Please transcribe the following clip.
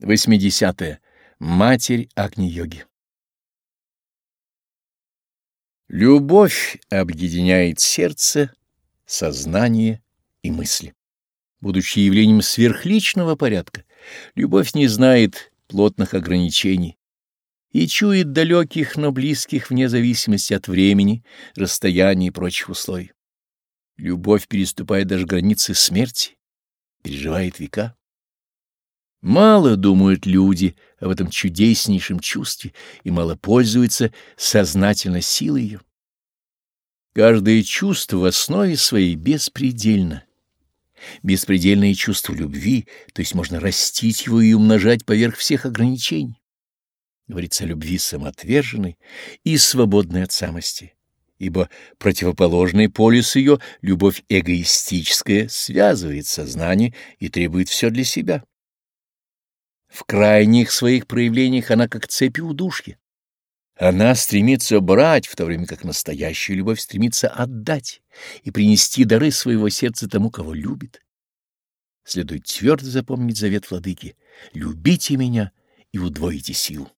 80. -е. Матерь Агни-йоги Любовь объединяет сердце, сознание и мысли. Будучи явлением сверхличного порядка, любовь не знает плотных ограничений и чует далеких, но близких вне зависимости от времени, расстояния и прочих условий. Любовь переступает даже границы смерти, переживает века. Мало думают люди об этом чудеснейшем чувстве и мало пользуются сознательно силой ее. Каждое чувство в основе своей беспредельно. Беспредельное чувство любви, то есть можно растить его и умножать поверх всех ограничений. Говорится о любви самоотверженной и свободной от самости, ибо противоположный полюс ее, любовь эгоистическая, связывает сознание и требует все для себя. В крайних своих проявлениях она как цепи удушья. Она стремится брать, в то время как настоящая любовь стремится отдать и принести дары своего сердца тому, кого любит. Следует твердо запомнить завет владыки «Любите меня и удвоите силу».